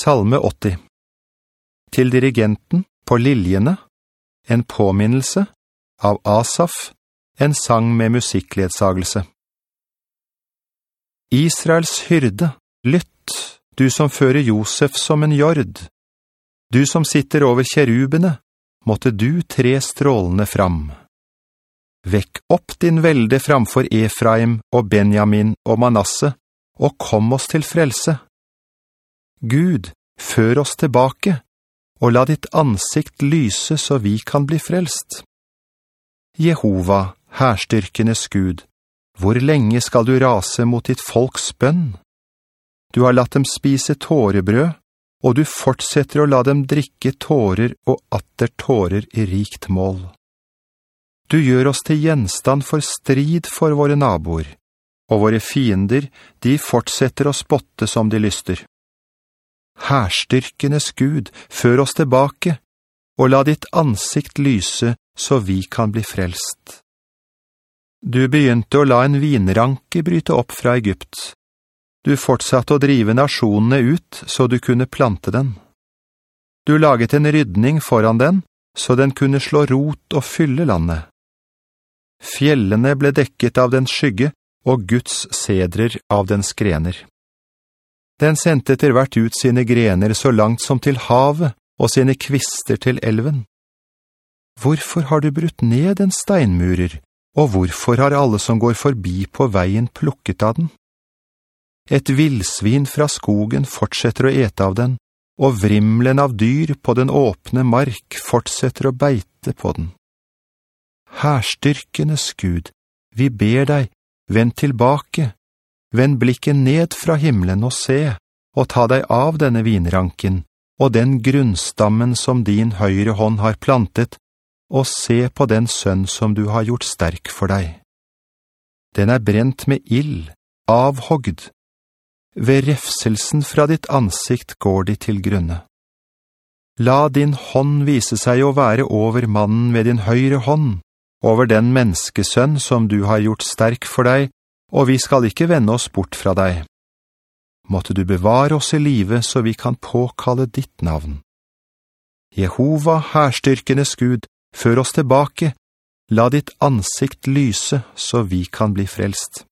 Salme 80 Til dirigenten på liljene, en påminnelse av Asaf, en sang med musikkledsagelse. Israels hyrde, lytt, du som fører Josef som en jord. Du som sitter over kjerubene, måtte du tre strålene fram. Vekk opp din velde framfor Efraim og Benjamin og Manasse, og kom oss til frelse. Gud, før oss tilbake, og la ditt ansikt lyse så vi kan bli frelst. Jehova, herstyrkenes Gud, hvor lenge skal du rase mot ditt folks bønn? Du har latt dem spise tårebrød, og du fortsetter å la dem drikke tårer og atter tårer i rikt mål. Du gjør oss til gjenstand for strid for våre naboer, og våre fiender, de fortsetter å spotte som de lyster. Herstyrkenes Gud, før oss tilbake, og la ditt ansikt lyse så vi kan bli frelst. Du begynte å la en vinranke bryte opp fra Egypt. Du fortsatte å drive nasjonene ut så du kunne plante den. Du laget en rydning foran den, så den kunne slå rot og fylle landet. Fjellene ble dekket av den skygge, og Guds sedrer av dens grener. Den sendte etter hvert ut sine grener så langt som til havet, og sine kvister til elven. Hvorfor har du brutt ned en steinmurer, og hvorfor har alle som går forbi på veien plukket av den? Et vilsvin fra skogen fortsetter å ete av den, og vrimlen av dyr på den åpne mark fortsetter å beite på den. Herstyrkenes Gud, vi ber deg, vend tilbake, vend blikken ned fra himmelen og se, og ta deg av denne vinranken, og den grunnstammen som din høyre hånd har plantet, og se på den sønn som du har gjort sterk for deg. Den er brent med ill, avhogd. Ved refselsen fra ditt ansikt går de til grunne. La din hånd vise seg å være over mannen ved din høyre hånd, over den menneskesønn som du har gjort sterk for deg, og vi skal ikke vende oss bort fra deg. Måtte du bevare oss i live så vi kan påkalle ditt navn. Jehova, herstyrkenes Gud, før oss tilbake, la ditt ansikt lyse så vi kan bli frelst.